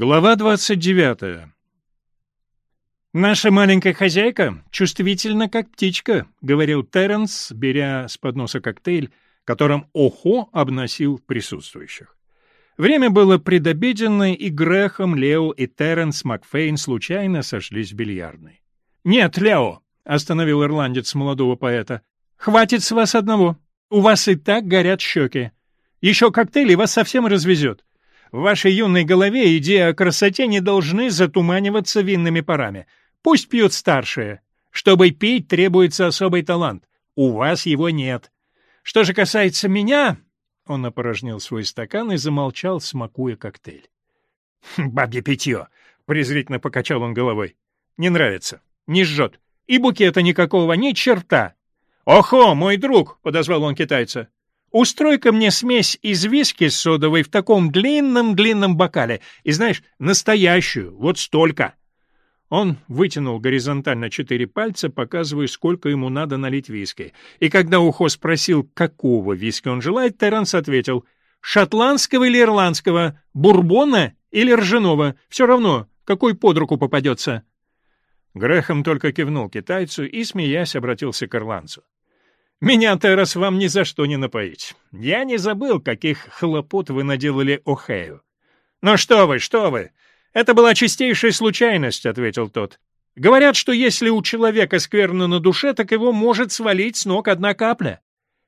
Глава 29. «Наша маленькая хозяйка чувствительна, как птичка», — говорил Терренс, беря с подноса коктейль, которым Охо обносил присутствующих. Время было предобеденное, и Грехом, Лео и Терренс Макфейн случайно сошлись в бильярдной. «Нет, Лео», — остановил ирландец молодого поэта, — «хватит с вас одного. У вас и так горят щеки. Еще коктейль и вас совсем развезет. В вашей юной голове идеи о красоте не должны затуманиваться винными парами. Пусть пьют старшие. Чтобы пить, требуется особый талант. У вас его нет. Что же касается меня...» Он опорожнил свой стакан и замолчал, смакуя коктейль. «Хм, «Бабье питье!» — презрительно покачал он головой. «Не нравится. Не жжет. И букета никакого, ни черта!» «Охо, мой друг!» — подозвал он китайца. Устрой-ка мне смесь из виски с содовой в таком длинном-длинном бокале, и, знаешь, настоящую, вот столько». Он вытянул горизонтально четыре пальца, показывая, сколько ему надо налить виски. И когда Ухо спросил, какого виски он желает, Терренс ответил, «Шотландского или ирландского? Бурбона или ржаного? Все равно, какой под руку попадется». Грехом только кивнул китайцу и, смеясь, обратился к ирландцу. Меня, Террас, вам ни за что не напоить. Я не забыл, каких хлопот вы наделали Охею. «Ну что вы, что вы! Это была чистейшая случайность», — ответил тот. «Говорят, что если у человека скверно на душе, так его может свалить с ног одна капля».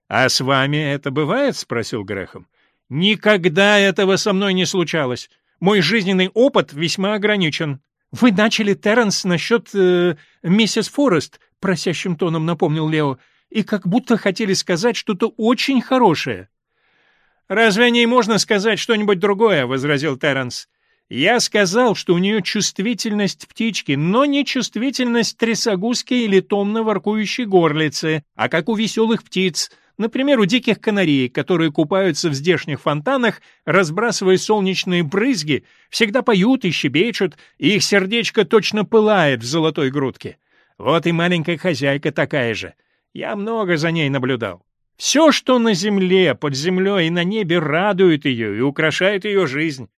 «А с вами это бывает?» — спросил Грехом. «Никогда этого со мной не случалось. Мой жизненный опыт весьма ограничен». «Вы начали, Терренс, насчет э, миссис Форест», — просящим тоном напомнил Лео и как будто хотели сказать что-то очень хорошее. «Разве о ней можно сказать что-нибудь другое?» — возразил Терренс. «Я сказал, что у нее чувствительность птички, но не чувствительность трясогузки или томно воркующей горлицы, а как у веселых птиц, например, у диких канарей, которые купаются в здешних фонтанах, разбрасывая солнечные брызги, всегда поют и щебечут, и их сердечко точно пылает в золотой грудке. Вот и маленькая хозяйка такая же». Я много за ней наблюдал. Все, что на земле, под землей и на небе радует ее и украшает ее жизнь.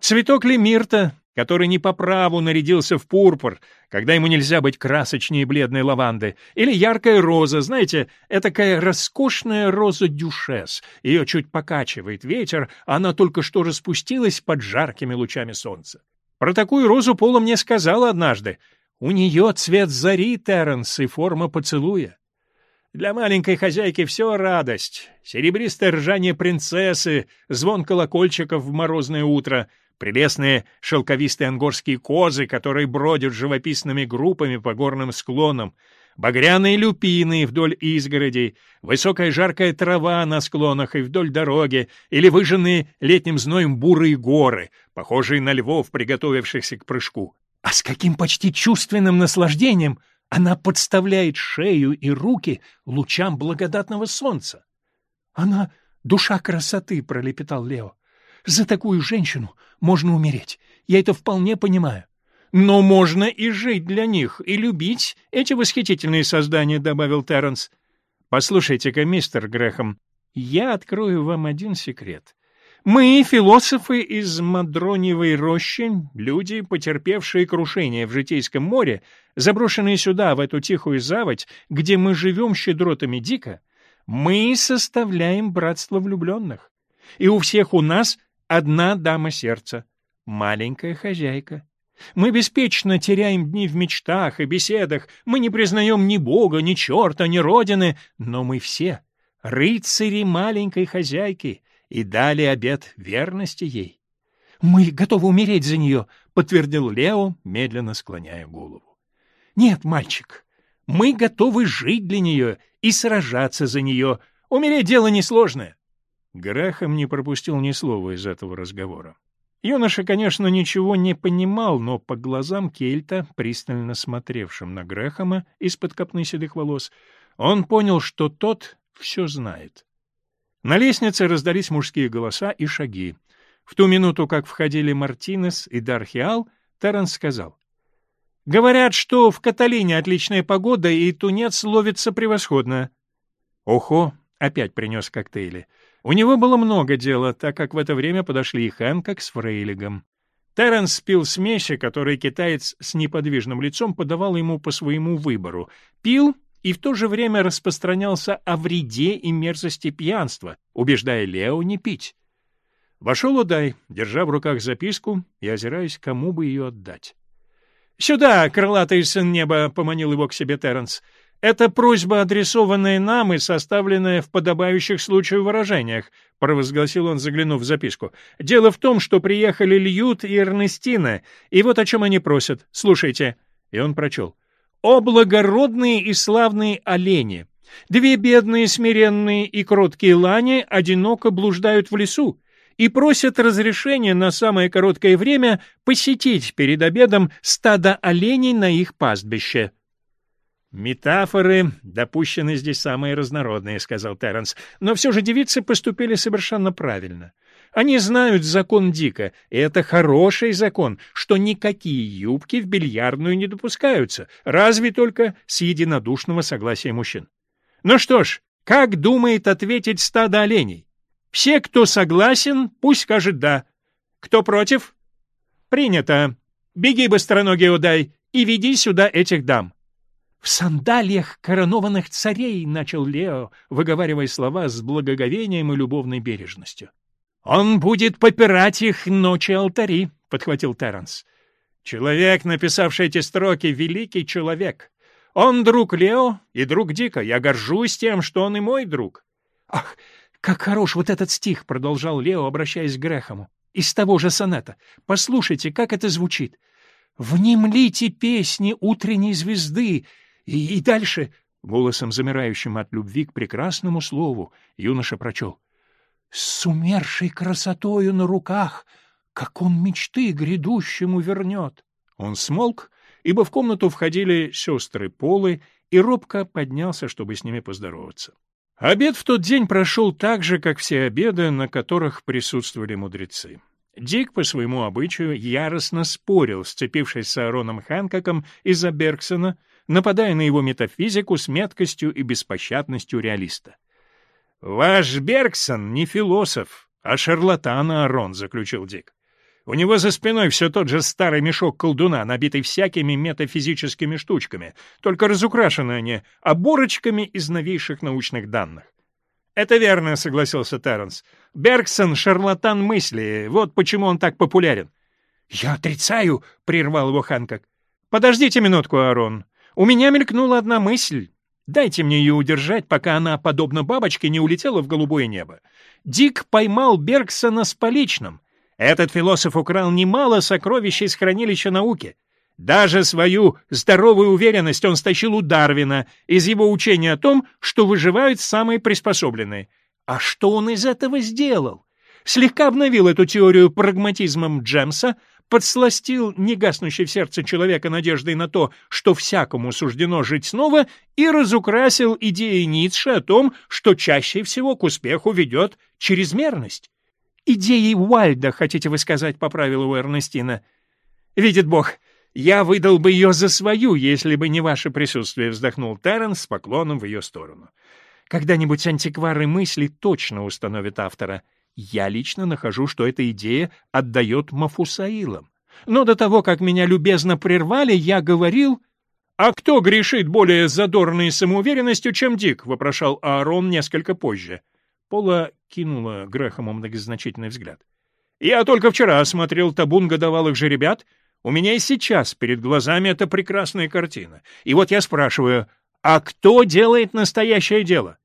Цветок лемирта, который не по праву нарядился в пурпур, когда ему нельзя быть красочнее бледной лаванды, или яркая роза, знаете, этакая роскошная роза дюшес. Ее чуть покачивает ветер, а она только что распустилась под жаркими лучами солнца. Про такую розу Пола мне сказала однажды. У нее цвет зари, Терренс, и форма поцелуя. Для маленькой хозяйки все радость. Серебристое ржание принцессы, звон колокольчиков в морозное утро, прелестные шелковистые ангорские козы, которые бродят живописными группами по горным склонам, багряные люпины вдоль изгородей, высокая жаркая трава на склонах и вдоль дороги, или выжженные летним зноем бурые горы, похожие на львов, приготовившихся к прыжку. А с каким почти чувственным наслаждением она подставляет шею и руки лучам благодатного солнца. Она — душа красоты, — пролепетал Лео. За такую женщину можно умереть. Я это вполне понимаю. Но можно и жить для них, и любить эти восхитительные создания, — добавил Терренс. Послушайте-ка, мистер Грэхэм, я открою вам один секрет. Мы, философы из Мадроневой рощи, люди, потерпевшие крушение в Житейском море, заброшенные сюда, в эту тихую заводь, где мы живем щедротами дико, мы составляем братство влюбленных. И у всех у нас одна дама сердца — маленькая хозяйка. Мы беспечно теряем дни в мечтах и беседах, мы не признаем ни Бога, ни черта, ни Родины, но мы все — рыцари маленькой хозяйки — и дали обет верности ей. «Мы готовы умереть за нее», — подтвердил Лео, медленно склоняя голову. «Нет, мальчик, мы готовы жить для нее и сражаться за нее. Умереть — дело несложное». Грахам не пропустил ни слова из этого разговора. Юноша, конечно, ничего не понимал, но по глазам Кельта, пристально смотревшим на Грэхэма из-под копны седых волос, он понял, что тот все знает. На лестнице раздались мужские голоса и шаги. В ту минуту, как входили Мартинес и Дархиал, Терренс сказал. «Говорят, что в Каталине отличная погода, и тунец ловится превосходно». «Охо!» — опять принес коктейли. У него было много дела, так как в это время подошли и Хэнкок с Фрейлигом. Терренс пил смеси, которые китаец с неподвижным лицом подавал ему по своему выбору. Пил и в то же время распространялся о вреде и мерзости пьянства, убеждая Лео не пить. Вошел Удай, держа в руках записку и озираясь, кому бы ее отдать. «Сюда, крылатый сын неба!» — поманил его к себе Терренс. «Это просьба, адресованная нам и составленная в подобающих случаю выражениях», — провозгласил он, заглянув в записку. «Дело в том, что приехали Льют и Эрнестина, и вот о чем они просят. Слушайте». И он прочел. «О благородные и славные олени! Две бедные, смиренные и кроткие лани одиноко блуждают в лесу и просят разрешения на самое короткое время посетить перед обедом стадо оленей на их пастбище». «Метафоры допущены здесь самые разнородные», — сказал Терренс. «Но все же девицы поступили совершенно правильно. Они знают закон Дика, и это хороший закон, что никакие юбки в бильярдную не допускаются, разве только с единодушного согласия мужчин. Ну что ж, как думает ответить стадо оленей? Все, кто согласен, пусть скажет «да». Кто против? Принято. Беги, быстроногий удай, и веди сюда этих дам. «В сандалиях коронованных царей!» — начал Лео, выговаривая слова с благоговением и любовной бережностью. «Он будет попирать их ночи алтари», — подхватил Терренс. «Человек, написавший эти строки, великий человек. Он друг Лео и друг Дика. Я горжусь тем, что он и мой друг». «Ах, как хорош вот этот стих», — продолжал Лео, обращаясь к Грехому. «Из того же соната. Послушайте, как это звучит. «Внемлите песни утренней звезды!» И, и дальше, голосом замирающим от любви к прекрасному слову, юноша прочел — с умершей красотою на руках, как он мечты грядущему вернет. Он смолк, ибо в комнату входили сестры Полы, и робко поднялся, чтобы с ними поздороваться. Обед в тот день прошел так же, как все обеды, на которых присутствовали мудрецы. Дик по своему обычаю яростно спорил, сцепившись с Аароном Ханкаком из-за Бергсона, нападая на его метафизику с меткостью и беспощадностью реалиста. «Ваш Бергсон не философ, а шарлатан Аарон», — заключил Дик. «У него за спиной все тот же старый мешок колдуна, набитый всякими метафизическими штучками, только разукрашены они оборочками из новейших научных данных». «Это верно», — согласился Терренс. «Бергсон — шарлатан мысли, вот почему он так популярен». «Я отрицаю», — прервал его Ханкок. «Подождите минутку, Аарон. У меня мелькнула одна мысль. Дайте мне ее удержать, пока она, подобно бабочке, не улетела в голубое небо. Дик поймал Бергсона с поличным. Этот философ украл немало сокровищ из хранилища науки. Даже свою здоровую уверенность он стащил у Дарвина из его учения о том, что выживают самые приспособленные. А что он из этого сделал? Слегка обновил эту теорию прагматизмом Джемса, подсластил негаснущей в сердце человека надеждой на то, что всякому суждено жить снова, и разукрасил идеи Ницше о том, что чаще всего к успеху ведет чрезмерность. «Идеи Уальда, хотите вы сказать, — по правилу Эрнестина. Видит Бог, я выдал бы ее за свою, если бы не ваше присутствие, — вздохнул Терренс с поклоном в ее сторону. Когда-нибудь антиквары мысли точно установят автора — я лично нахожу, что эта идея отдает Мафусаилам. Но до того, как меня любезно прервали, я говорил... «А кто грешит более задорной самоуверенностью, чем Дик?» — вопрошал Аарон несколько позже. Пола кинула Грэхому многозначительный взгляд. «Я только вчера осмотрел табун годовалых жеребят. У меня и сейчас перед глазами эта прекрасная картина. И вот я спрашиваю, а кто делает настоящее дело?»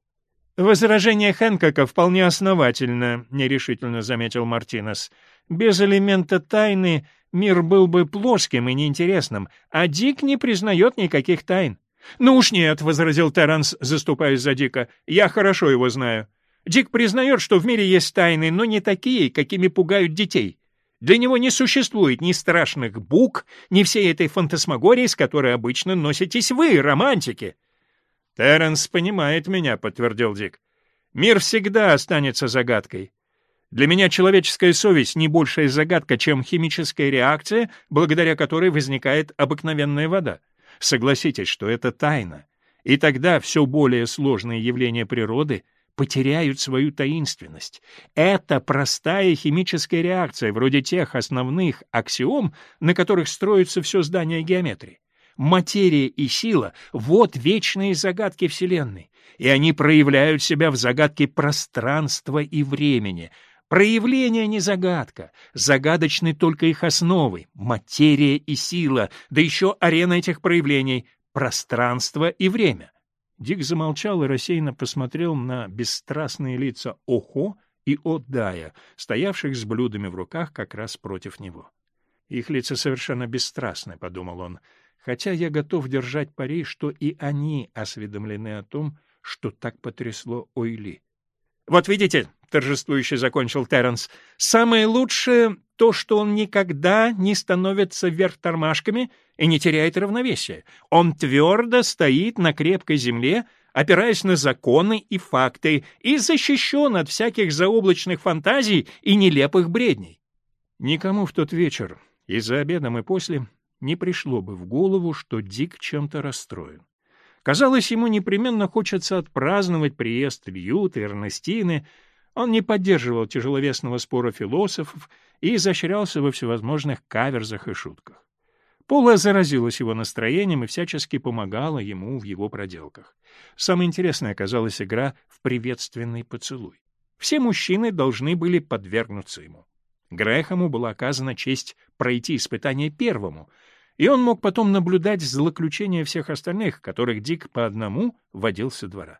«Возражение Хэнкока вполне основательно», — нерешительно заметил Мартинес. «Без элемента тайны мир был бы плоским и неинтересным, а Дик не признает никаких тайн». «Ну уж нет», — возразил Терренс, заступаясь за Дика. «Я хорошо его знаю. Дик признает, что в мире есть тайны, но не такие, какими пугают детей. Для него не существует ни страшных бук, ни всей этой фантасмагории, с которой обычно носитесь вы, романтики». «Терренс понимает меня», — подтвердил Дик. «Мир всегда останется загадкой. Для меня человеческая совесть — не большая загадка, чем химическая реакция, благодаря которой возникает обыкновенная вода. Согласитесь, что это тайна. И тогда все более сложные явления природы потеряют свою таинственность. Это простая химическая реакция, вроде тех основных аксиом, на которых строится все здание геометрии. Материя и сила — вот вечные загадки Вселенной, и они проявляют себя в загадке пространства и времени. Проявление не загадка, загадочны только их основы — материя и сила, да еще арена этих проявлений — пространство и время. Дик замолчал и рассеянно посмотрел на бесстрастные лица Охо и Одая, стоявших с блюдами в руках как раз против него. «Их лица совершенно бесстрастны», — подумал он, — хотя я готов держать пари, что и они осведомлены о том, что так потрясло Ойли. «Вот видите», — торжествующе закончил Терренс, — «самое лучшее — то, что он никогда не становится вверх тормашками и не теряет равновесия. Он твердо стоит на крепкой земле, опираясь на законы и факты, и защищен от всяких заоблачных фантазий и нелепых бредней». Никому в тот вечер, и за обедом, и после, не пришло бы в голову, что Дик чем-то расстроен. Казалось, ему непременно хочется отпраздновать приезд Льюта и Эрнестины, он не поддерживал тяжеловесного спора философов и изощрялся во всевозможных каверзах и шутках. Пола заразилась его настроением и всячески помогала ему в его проделках. Самой интересной оказалась игра в приветственный поцелуй. Все мужчины должны были подвергнуться ему. Грэхому была оказана честь пройти испытание первому, и он мог потом наблюдать злоключения всех остальных, которых Дик по одному водил со двора.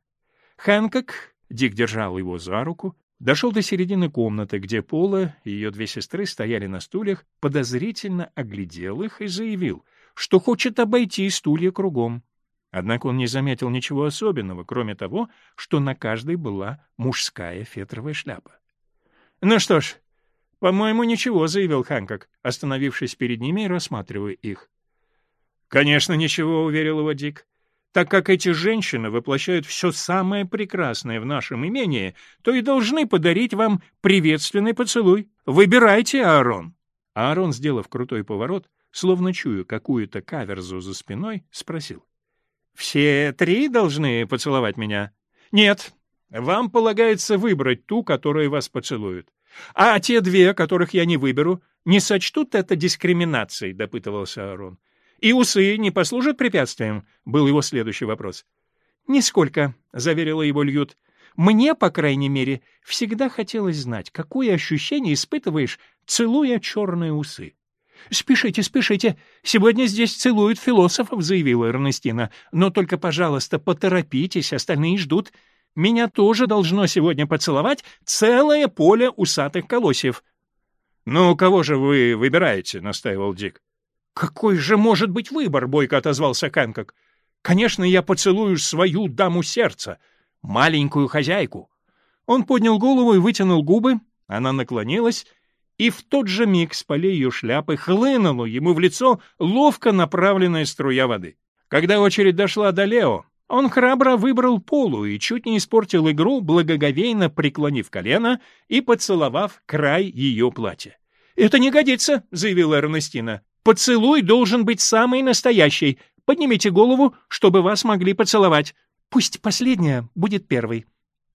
Хэнкок, Дик держал его за руку, дошел до середины комнаты, где Пола и ее две сестры стояли на стульях, подозрительно оглядел их и заявил, что хочет обойти стулья кругом. Однако он не заметил ничего особенного, кроме того, что на каждой была мужская фетровая шляпа. «Ну что ж, «По-моему, ничего», — заявил Хэнкок, остановившись перед ними и рассматривая их. «Конечно, ничего», — уверил его Дик. «Так как эти женщины воплощают все самое прекрасное в нашем имении, то и должны подарить вам приветственный поцелуй. Выбирайте, Аарон!» Аарон, сделав крутой поворот, словно чуя какую-то каверзу за спиной, спросил. «Все три должны поцеловать меня?» «Нет, вам полагается выбрать ту, которая вас поцелует. «А те две, которых я не выберу, не сочтут это дискриминацией?» — допытывался Арон. «И усы не послужат препятствием?» — был его следующий вопрос. «Нисколько», — заверила его Льют. «Мне, по крайней мере, всегда хотелось знать, какое ощущение испытываешь, целуя черные усы». «Спешите, спешите. Сегодня здесь целуют философов», — заявила Эрнестина. «Но только, пожалуйста, поторопитесь, остальные ждут меня тоже должно сегодня поцеловать целое поле усатых колосьев». «Ну, кого же вы выбираете?» — настаивал Дик. «Какой же может быть выбор?» — бойко отозвался Хэнкок. «Конечно, я поцелую свою даму сердца, маленькую хозяйку». Он поднял голову и вытянул губы, она наклонилась, и в тот же миг с полей ее шляпы хлынула ему в лицо ловко направленная струя воды. Когда очередь дошла до Лео, он храбро выбрал полу и чуть не испортил игру, благоговейно преклонив колено и поцеловав край ее платья. «Это не годится», — заявила Эрнестина. «Поцелуй должен быть самый настоящий. Поднимите голову, чтобы вас могли поцеловать. Пусть последняя будет первой».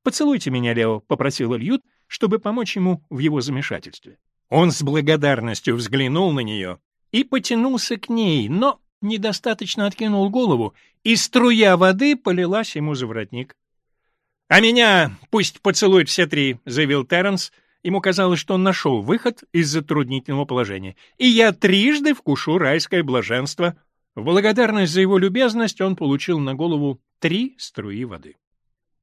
«Поцелуйте меня, Лео», — попросил Льют, чтобы помочь ему в его замешательстве. Он с благодарностью взглянул на нее и потянулся к ней, но недостаточно откинул голову, и струя воды полилась ему за воротник. «А меня пусть поцелуют все три», — заявил Терренс. Ему казалось, что он нашел выход из затруднительного положения. «И я трижды вкушу райское блаженство». В благодарность за его любезность он получил на голову три струи воды.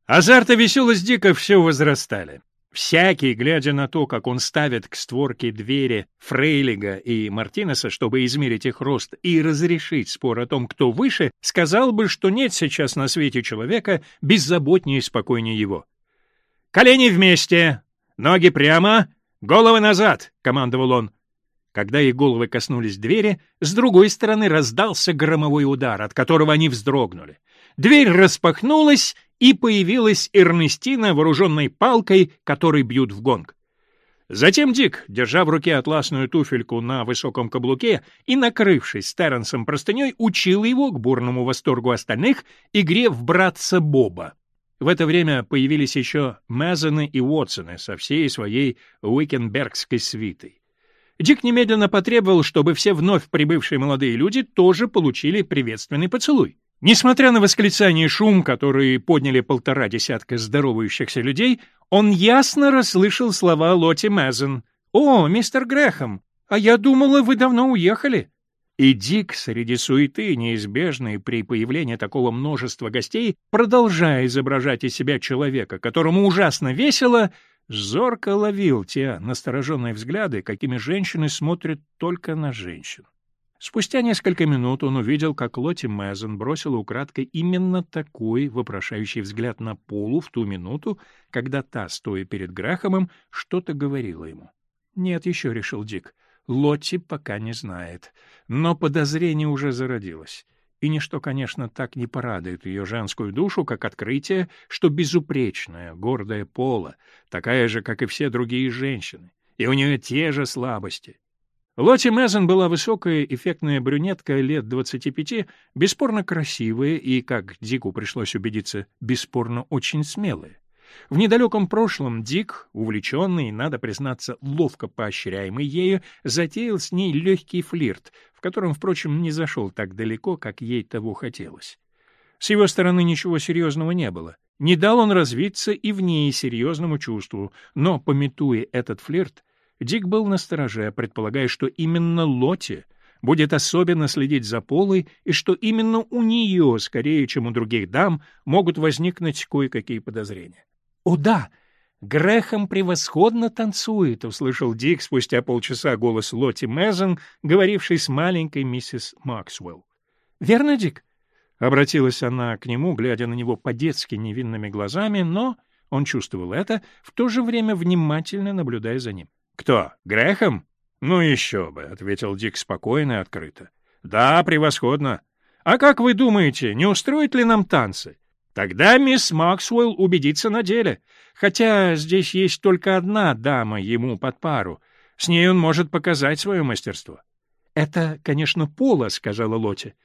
Азарт и веселость дико, все возрастали. Всякий, глядя на то, как он ставит к створке двери Фрейлига и Мартинеса, чтобы измерить их рост и разрешить спор о том, кто выше, сказал бы, что нет сейчас на свете человека беззаботнее и спокойнее его. «Колени вместе! Ноги прямо! Головы назад!» — командовал он. Когда их головы коснулись двери, с другой стороны раздался громовой удар, от которого они вздрогнули. Дверь распахнулась, и появилась Эрнестина, вооруженной палкой, которой бьют в гонг. Затем Дик, держа в руке атласную туфельку на высоком каблуке и накрывшись с Терренсом простыней, учил его, к бурному восторгу остальных, игре в братца Боба. В это время появились еще Мезоны и Уотсоны со всей своей уикенбергской свитой. Дик немедленно потребовал, чтобы все вновь прибывшие молодые люди тоже получили приветственный поцелуй. Несмотря на восклицание и шум, которые подняли полтора десятка здоровающихся людей, он ясно расслышал слова Лоти Мэзен. «О, мистер Грэхэм, а я думала, вы давно уехали». И Дик среди суеты, неизбежной при появлении такого множества гостей, продолжая изображать из себя человека, которому ужасно весело, зорко ловил те настороженные взгляды, какими женщины смотрят только на женщин. Спустя несколько минут он увидел, как Лотти Мэзен бросила украдкой именно такой вопрошающий взгляд на Полу в ту минуту, когда та, стоя перед Грахамом, что-то говорила ему. «Нет, еще», — решил Дик, — «Лотти пока не знает». Но подозрение уже зародилось. И ничто, конечно, так не порадует ее женскую душу, как открытие, что безупречная, гордая Пола, такая же, как и все другие женщины, и у нее те же слабости — Лоти Мезен была высокая, эффектная брюнетка лет 25, бесспорно красивая и, как Дику пришлось убедиться, бесспорно очень смелая. В недалеком прошлом Дик, увлеченный, надо признаться, ловко поощряемый ею, затеял с ней легкий флирт, в котором, впрочем, не зашел так далеко, как ей того хотелось. С его стороны ничего серьезного не было. Не дал он развиться и в ней серьезному чувству, но, пометуя этот флирт, Дик был настороже, предполагая, что именно Лоти будет особенно следить за Полой и что именно у нее, скорее, чем у других дам, могут возникнуть кое-какие подозрения. «О да! Грехом превосходно танцует!» — услышал Дик спустя полчаса голос Лоти Мезон, говоривший с маленькой миссис Максвелл. «Верно, Дик?» — обратилась она к нему, глядя на него по-детски невинными глазами, но он чувствовал это, в то же время внимательно наблюдая за ним. «Кто? Грехом?» «Ну еще бы», — ответил Дик спокойно и открыто. «Да, превосходно. А как вы думаете, не устроит ли нам танцы?» «Тогда мисс Максвелл убедится на деле. Хотя здесь есть только одна дама ему под пару. С ней он может показать свое мастерство». «Это, конечно, Пола», — сказала Лоти.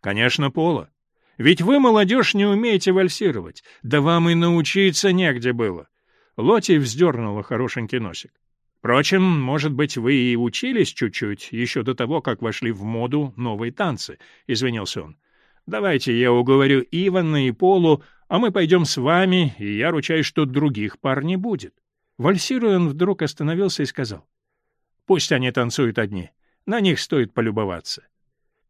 «Конечно, Пола. Ведь вы, молодежь, не умеете вальсировать. Да вам и научиться негде было». Лоти вздернула хорошенький носик. Впрочем, может быть, вы и учились чуть-чуть, еще до того, как вошли в моду новые танцы», — извинился он. «Давайте я уговорю Ивана и Полу, а мы пойдем с вами, и я ручаюсь, что других пар не будет». Вальсируя, он вдруг остановился и сказал. «Пусть они танцуют одни, на них стоит полюбоваться».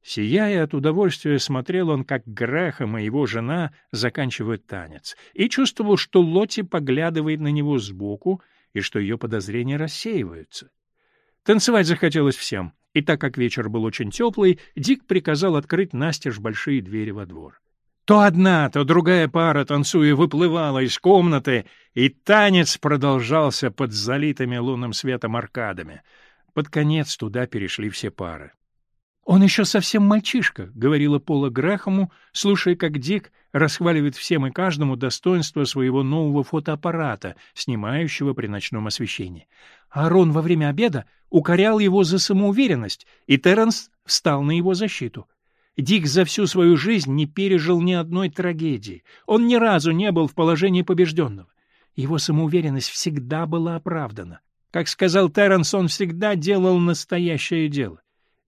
Сияя от удовольствия, смотрел он, как Грэхэм и его жена заканчивают танец, и чувствовал, что Лоти поглядывает на него сбоку, и что ее подозрения рассеиваются. Танцевать захотелось всем, и так как вечер был очень теплый, Дик приказал открыть настежь большие двери во двор. То одна, то другая пара, танцуя, выплывала из комнаты, и танец продолжался под залитыми лунным светом аркадами. Под конец туда перешли все пары. «Он еще совсем мальчишка», — говорила Пола Грэхому, слушая, как Дик расхваливает всем и каждому достоинство своего нового фотоаппарата, снимающего при ночном освещении. Арон во время обеда укорял его за самоуверенность, и Терренс встал на его защиту. Дик за всю свою жизнь не пережил ни одной трагедии. Он ни разу не был в положении побежденного. Его самоуверенность всегда была оправдана. Как сказал Терренс, он всегда делал настоящее дело.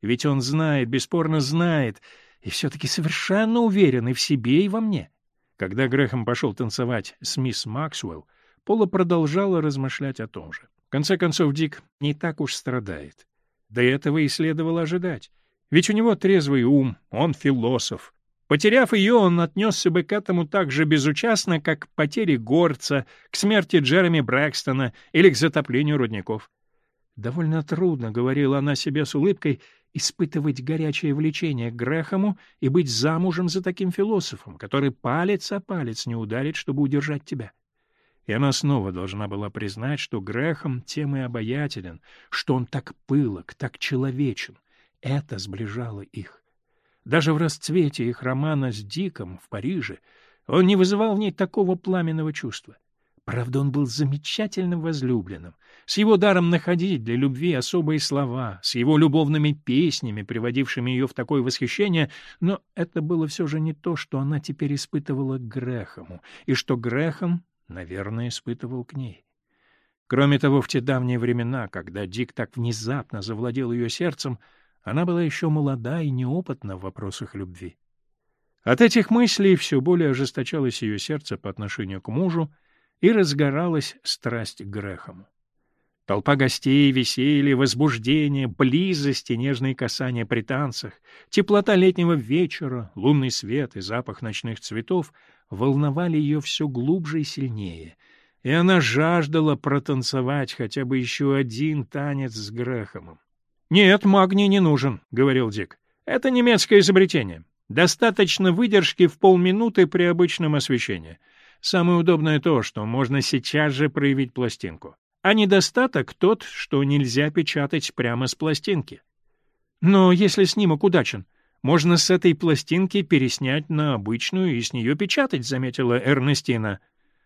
Ведь он знает, бесспорно знает, и все-таки совершенно уверен и в себе, и во мне. Когда Грехом пошел танцевать с мисс Максвелл, Пола продолжала размышлять о том же. В конце концов, Дик не так уж страдает. До этого и следовало ожидать. Ведь у него трезвый ум, он философ. Потеряв ее, он отнесся бы к этому так же безучастно, как к потере Горца, к смерти Джереми Брэкстона или к затоплению рудников. Довольно трудно, — говорила она себе с улыбкой, — испытывать горячее влечение к Грэхэму и быть замужем за таким философом, который палец о палец не ударит, чтобы удержать тебя. И она снова должна была признать, что Грэхэм тем и обаятелен, что он так пылок, так человечен. Это сближало их. Даже в расцвете их романа с Диком в Париже он не вызывал в ней такого пламенного чувства. Правда, он был замечательным возлюбленным. С его даром находить для любви особые слова, с его любовными песнями, приводившими ее в такое восхищение, но это было все же не то, что она теперь испытывала к Грехому, и что Грехом, наверное, испытывал к ней. Кроме того, в те давние времена, когда Дик так внезапно завладел ее сердцем, она была еще молода и неопытна в вопросах любви. От этих мыслей все более ожесточалось ее сердце по отношению к мужу, и разгоралась страсть к Грэхому. Толпа гостей, веселье, возбуждение, близость и нежные касания при танцах, теплота летнего вечера, лунный свет и запах ночных цветов волновали ее все глубже и сильнее, и она жаждала протанцевать хотя бы еще один танец с Грэхомом. «Нет, магний не нужен», — говорил Дик. «Это немецкое изобретение. Достаточно выдержки в полминуты при обычном освещении». Самое удобное то, что можно сейчас же проявить пластинку. А недостаток тот, что нельзя печатать прямо с пластинки. Но если снимок удачен, можно с этой пластинки переснять на обычную и с нее печатать, заметила Эрнестина.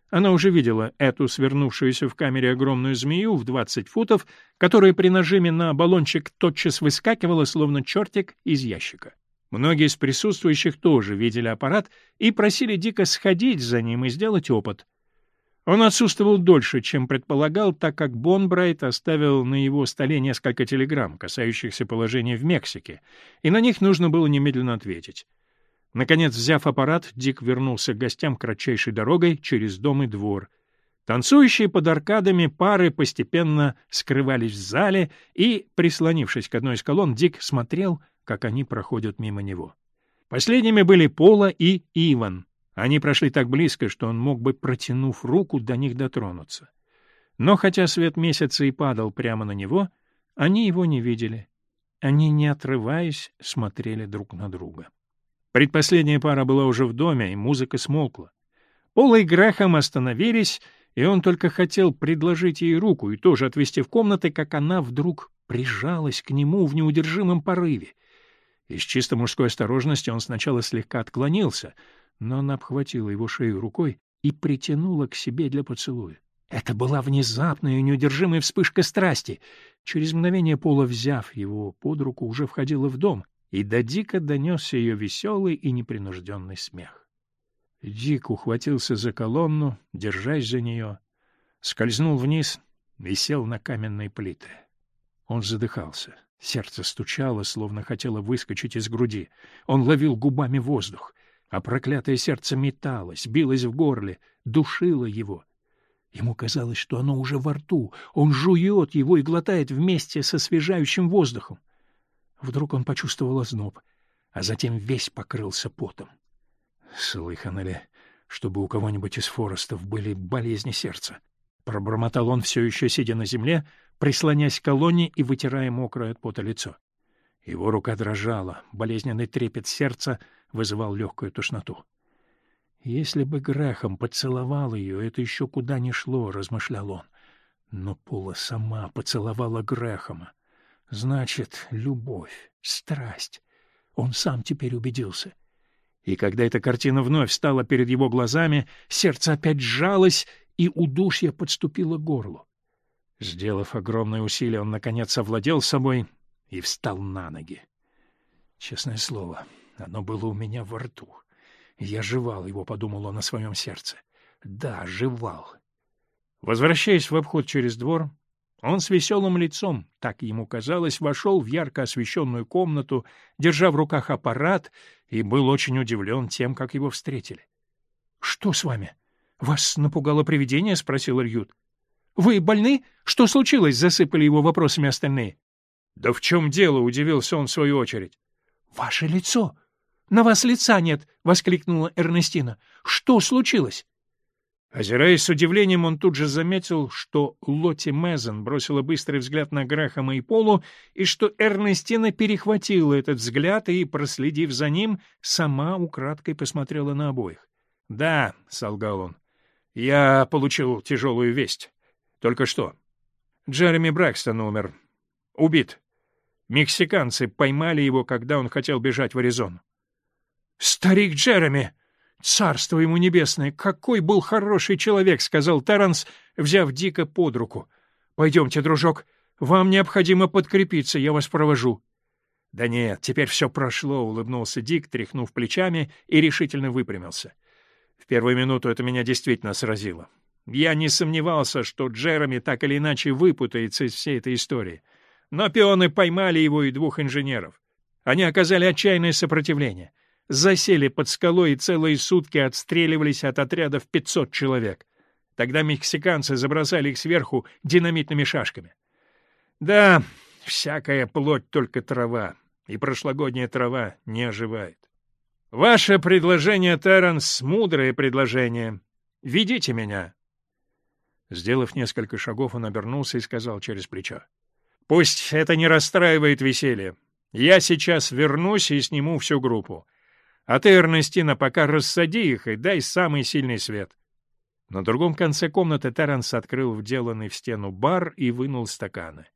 Она уже видела эту свернувшуюся в камере огромную змею в 20 футов, которая при нажиме на баллончик тотчас выскакивала, словно чертик из ящика. Многие из присутствующих тоже видели аппарат и просили Дика сходить за ним и сделать опыт. Он отсутствовал дольше, чем предполагал, так как Бонбрайт оставил на его столе несколько телеграмм, касающихся положения в Мексике, и на них нужно было немедленно ответить. Наконец, взяв аппарат, Дик вернулся к гостям кратчайшей дорогой через дом и двор. Танцующие под аркадами пары постепенно скрывались в зале, и, прислонившись к одной из колонн, Дик смотрел — как они проходят мимо него. Последними были Пола и Иван. Они прошли так близко, что он мог бы, протянув руку, до них дотронуться. Но хотя свет месяца и падал прямо на него, они его не видели. Они, не отрываясь, смотрели друг на друга. Предпоследняя пара была уже в доме, и музыка смолкла. Пола и Грахам остановились, и он только хотел предложить ей руку и тоже отвести в комнаты, как она вдруг прижалась к нему в неудержимом порыве — из чисто мужской осторожности он сначала слегка отклонился, но она обхватила его шею рукой и притянула к себе для поцелуя. Это была внезапная и неудержимая вспышка страсти. Через мгновение Пола, взяв его под руку, уже входила в дом, и до Дика донесся ее веселый и непринужденный смех. Дик ухватился за колонну, держась за нее, скользнул вниз и сел на каменные плиты. Он задыхался. — Сердце стучало, словно хотело выскочить из груди. Он ловил губами воздух, а проклятое сердце металось, билось в горле, душило его. Ему казалось, что оно уже во рту, он жует его и глотает вместе со освежающим воздухом. Вдруг он почувствовал озноб, а затем весь покрылся потом. Слыхано чтобы у кого-нибудь из Форестов были болезни сердца? Пробормотал он, все еще сидя на земле, прислонясь к колонне и вытирая мокрое от пота лицо. Его рука дрожала, болезненный трепет сердца вызывал легкую тошноту. «Если бы Грехом поцеловал ее, это еще куда ни шло», — размышлял он. Но Пола сама поцеловала Грехома. Значит, любовь, страсть. Он сам теперь убедился. И когда эта картина вновь стала перед его глазами, сердце опять сжалось, и удушье подступило к горлу. Сделав огромное усилие, он, наконец, овладел собой и встал на ноги. Честное слово, оно было у меня во рту. Я жевал его, — подумал он о своем сердце. Да, жевал. Возвращаясь в обход через двор, он с веселым лицом, так ему казалось, вошел в ярко освещенную комнату, держа в руках аппарат, и был очень удивлен тем, как его встретили. — Что с вами? Вас напугало привидение? — спросил Рьют. «Вы больны? Что случилось?» — засыпали его вопросами остальные. «Да в чем дело?» — удивился он в свою очередь. «Ваше лицо! На вас лица нет!» — воскликнула Эрнестина. «Что случилось?» Озираясь с удивлением, он тут же заметил, что Лотти Мезен бросила быстрый взгляд на Грахама и Полу, и что Эрнестина перехватила этот взгляд и, проследив за ним, сама украдкой посмотрела на обоих. «Да», — солгал он, — «я получил тяжелую весть». Только что. Джереми Брэкстон умер. Убит. Мексиканцы поймали его, когда он хотел бежать в Аризону. «Старик Джереми! Царство ему небесное! Какой был хороший человек!» — сказал Таранс, взяв Дика под руку. «Пойдемте, дружок, вам необходимо подкрепиться, я вас провожу». «Да нет, теперь все прошло», — улыбнулся Дик, тряхнув плечами и решительно выпрямился. «В первую минуту это меня действительно сразило. Я не сомневался, что Джереми так или иначе выпутается из всей этой истории. Но пионы поймали его и двух инженеров. Они оказали отчаянное сопротивление. Засели под скалой и целые сутки отстреливались от отрядов 500 человек. Тогда мексиканцы забросали их сверху динамитными шашками. Да, всякая плоть только трава, и прошлогодняя трава не оживает. Ваше предложение, Терренс, мудрое предложение. Ведите меня, Сделав несколько шагов, он обернулся и сказал через плечо. «Пусть это не расстраивает веселье. Я сейчас вернусь и сниму всю группу. А ты, Эрнестина, пока рассади их и дай самый сильный свет». На другом конце комнаты Таранс открыл вделанный в стену бар и вынул стаканы.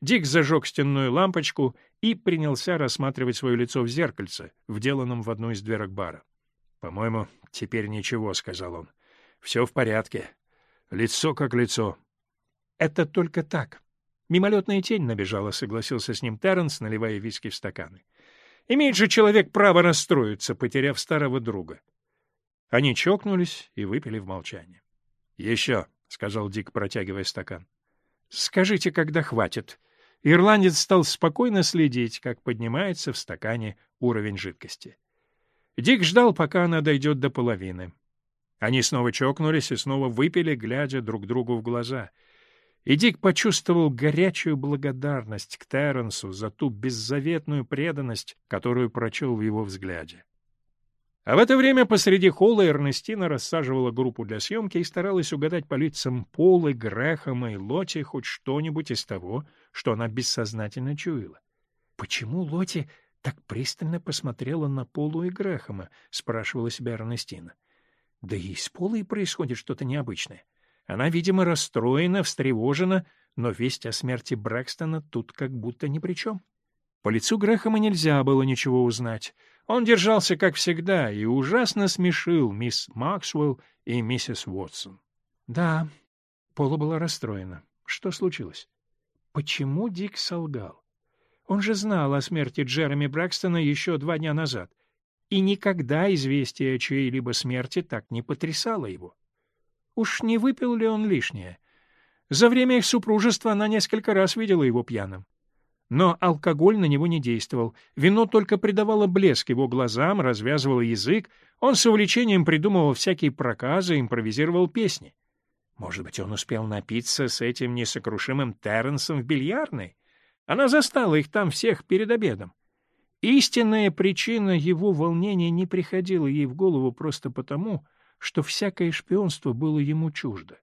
Дик зажег стенную лампочку и принялся рассматривать свое лицо в зеркальце, вделанном в одну из дверок бара. «По-моему, теперь ничего», — сказал он. «Все в порядке». Лицо как лицо. Это только так. Мимолетная тень набежала, согласился с ним Терренс, наливая виски в стаканы. Имеет же человек право расстроиться, потеряв старого друга. Они чокнулись и выпили в молчании. — Еще, — сказал Дик, протягивая стакан. — Скажите, когда хватит. Ирландец стал спокойно следить, как поднимается в стакане уровень жидкости. Дик ждал, пока она дойдет до половины. Они снова чокнулись и снова выпили, глядя друг другу в глаза. И Дик почувствовал горячую благодарность к Терренсу за ту беззаветную преданность, которую прочел в его взгляде. А в это время посреди холла Эрнестина рассаживала группу для съемки и старалась угадать по лицам Полы, Грэхэма и Лоти хоть что-нибудь из того, что она бессознательно чуяла. «Почему Лоти так пристально посмотрела на Полу и Грэхэма?» — спрашивала себя Эрнестина. Да и с Полой происходит что-то необычное. Она, видимо, расстроена, встревожена, но весть о смерти Брэкстона тут как будто ни при чем. По лицу Грэхэма нельзя было ничего узнать. Он держался, как всегда, и ужасно смешил мисс Максвелл и миссис Уотсон. Да, Пола была расстроена. Что случилось? Почему Дик солгал? Он же знал о смерти Джереми Брэкстона еще два дня назад и никогда известие о чьей-либо смерти так не потрясало его. Уж не выпил ли он лишнее? За время их супружества она несколько раз видела его пьяным. Но алкоголь на него не действовал, вино только придавало блеск его глазам, развязывало язык, он с увлечением придумывал всякие проказы, импровизировал песни. Может быть, он успел напиться с этим несокрушимым Терренсом в бильярдной? Она застала их там всех перед обедом. Истинная причина его волнения не приходила ей в голову просто потому, что всякое шпионство было ему чуждо.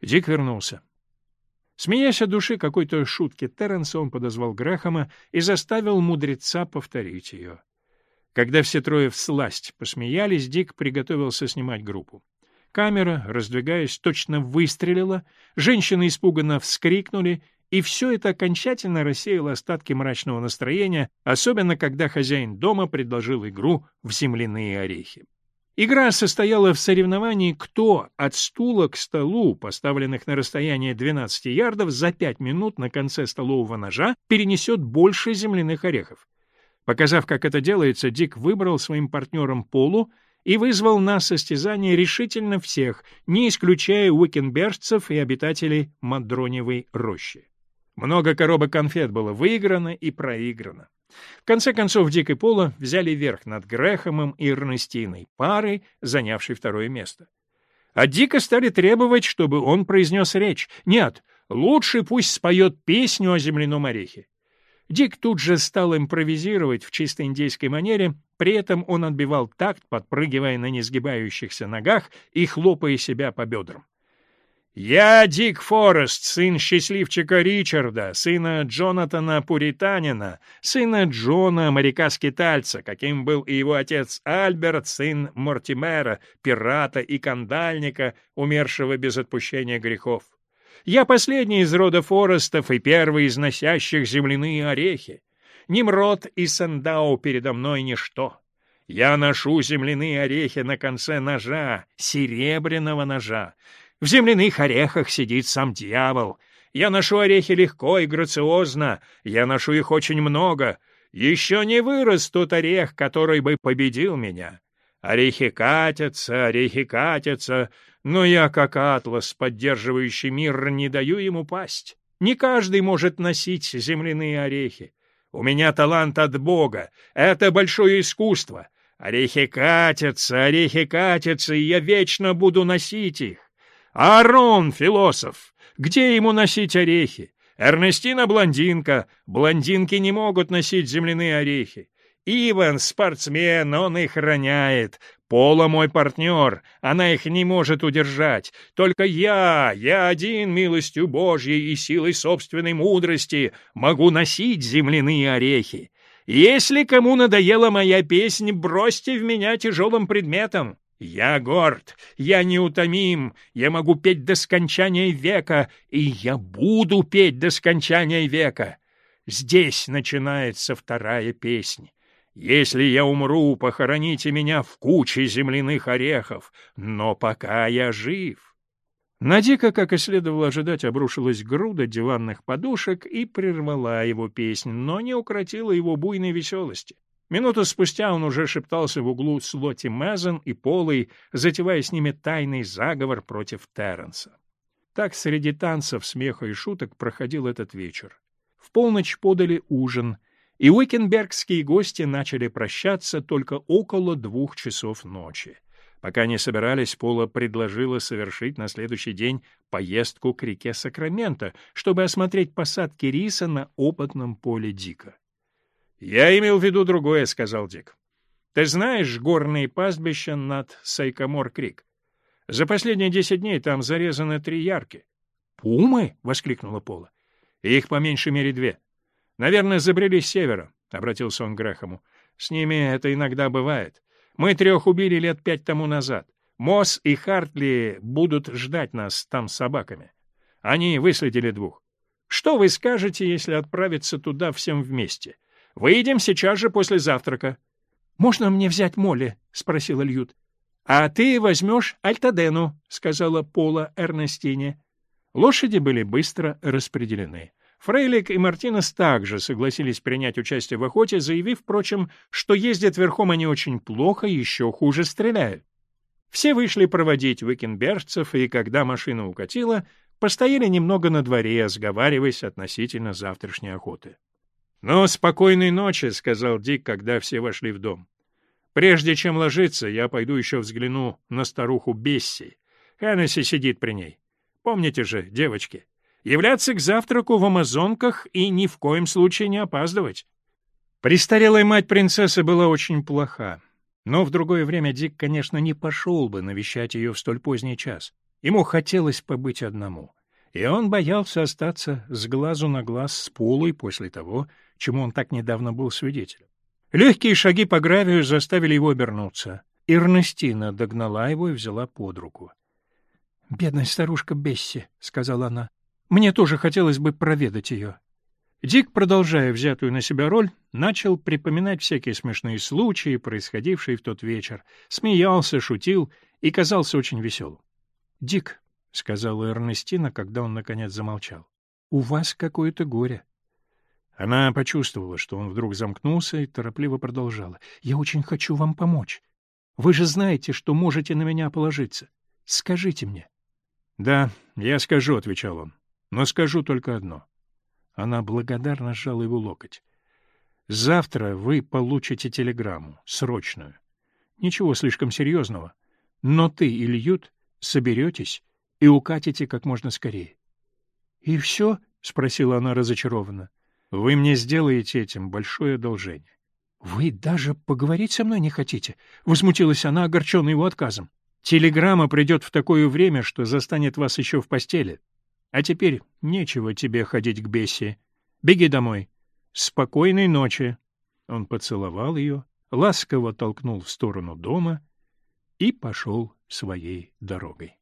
Дик вернулся. Смеясь от души какой-то шутки Терренса, он подозвал Грахама и заставил мудреца повторить ее. Когда все трое всласть посмеялись, Дик приготовился снимать группу. Камера, раздвигаясь, точно выстрелила, женщины испуганно вскрикнули, и все это окончательно рассеяло остатки мрачного настроения, особенно когда хозяин дома предложил игру в земляные орехи. Игра состояла в соревновании, кто от стула к столу, поставленных на расстояние 12 ярдов, за 5 минут на конце столового ножа перенесет больше земляных орехов. Показав, как это делается, Дик выбрал своим партнером Полу и вызвал на состязание решительно всех, не исключая уикенбергцев и обитателей Мадроневой рощи. Много коробок конфет было выиграно и проиграно. В конце концов, Дик и Пола взяли верх над Грехомом и Эрнестиной, парой, занявшей второе место. А Дика стали требовать, чтобы он произнес речь. Нет, лучше пусть споет песню о земляном орехе. Дик тут же стал импровизировать в чисто индейской манере, при этом он отбивал такт, подпрыгивая на несгибающихся ногах и хлопая себя по бедрам. Я Дик Форест, сын счастливчика Ричарда, сына Джонатана Пуританина, сына Джона, моряка-скитальца, каким был и его отец Альберт, сын Мортимера, пирата и кандальника, умершего без отпущения грехов. Я последний из рода Форестов и первый из носящих земляные орехи. Нимрод и Сандау передо мной ничто. Я ношу земляные орехи на конце ножа, серебряного ножа. В земляных орехах сидит сам дьявол. Я ношу орехи легко и грациозно, я ношу их очень много. Еще не вырос тот орех, который бы победил меня. Орехи катятся, орехи катятся, но я, как атлас, поддерживающий мир, не даю ему пасть. Не каждый может носить земляные орехи. У меня талант от Бога, это большое искусство. Орехи катятся, орехи катятся, и я вечно буду носить их. Арон философ! Где ему носить орехи? Эрнестина блондинка. Блондинки не могут носить земляные орехи. Иван спортсмен, он их роняет. Пола мой партнер, она их не может удержать. Только я, я один милостью Божьей и силой собственной мудрости могу носить земляные орехи. Если кому надоела моя песня, бросьте в меня тяжелым предметом. Я горд, я неутомим, я могу петь до скончания века, и я буду петь до скончания века. Здесь начинается вторая песня. Если я умру, похороните меня в куче земляных орехов, но пока я жив. Надика, как и следовало ожидать, обрушилась груда диванных подушек и прервала его песнь, но не укротила его буйной веселости. Минуту спустя он уже шептался в углу с Лотти Мезон и Полой, затевая с ними тайный заговор против Терренса. Так среди танцев, смеха и шуток проходил этот вечер. В полночь подали ужин, и уикенбергские гости начали прощаться только около двух часов ночи. Пока не собирались, Пола предложила совершить на следующий день поездку к реке Сакраменто, чтобы осмотреть посадки риса на опытном поле Дика. «Я имел в виду другое», — сказал Дик. «Ты знаешь горные пастбища над Сайкомор-Крик? За последние десять дней там зарезаны три ярки». «Пумы?» — воскликнула Пола. «Их по меньшей мере две. Наверное, забрели с севера», — обратился он к Грэхому. «С ними это иногда бывает. Мы трех убили лет пять тому назад. Мосс и Хартли будут ждать нас там с собаками. Они выследили двух. Что вы скажете, если отправиться туда всем вместе?» Выйдем сейчас же после завтрака. — Можно мне взять Молли? — спросила Льют. — А ты возьмешь Альтадену, — сказала Пола Эрнестине. Лошади были быстро распределены. Фрейлик и Мартинес также согласились принять участие в охоте, заявив, впрочем, что ездят верхом они очень плохо, еще хуже стреляют. Все вышли проводить викенбержцев, и когда машина укатила, постояли немного на дворе, сговариваясь относительно завтрашней охоты. «Ну, спокойной ночи», — сказал Дик, когда все вошли в дом. «Прежде чем ложиться, я пойду еще взгляну на старуху Бесси. Хеннесси сидит при ней. Помните же, девочки, являться к завтраку в амазонках и ни в коем случае не опаздывать». Престарелая мать принцессы была очень плоха. Но в другое время Дик, конечно, не пошел бы навещать ее в столь поздний час. Ему хотелось побыть одному и он боялся остаться с глазу на глаз с Полой после того, чему он так недавно был свидетелем. Легкие шаги по гравию заставили его обернуться. Эрнестина догнала его и взяла под руку. — Бедная старушка Бесси, — сказала она, — мне тоже хотелось бы проведать ее. Дик, продолжая взятую на себя роль, начал припоминать всякие смешные случаи, происходившие в тот вечер, смеялся, шутил и казался очень веселым. «Дик», — сказала Эрнестина, когда он, наконец, замолчал. — У вас какое-то горе. Она почувствовала, что он вдруг замкнулся и торопливо продолжала. — Я очень хочу вам помочь. Вы же знаете, что можете на меня положиться. Скажите мне. — Да, я скажу, — отвечал он. — Но скажу только одно. Она благодарно сжала его локоть. — Завтра вы получите телеграмму, срочную. Ничего слишком серьезного. Но ты, и Ильют, соберетесь и укатите как можно скорее. — И все? — спросила она разочарованно. — Вы мне сделаете этим большое одолжение. — Вы даже поговорить со мной не хотите? — возмутилась она, огорченная его отказом. — Телеграмма придет в такое время, что застанет вас еще в постели. А теперь нечего тебе ходить к Бессе. Беги домой. Спокойной ночи. Он поцеловал ее, ласково толкнул в сторону дома и пошел своей дорогой.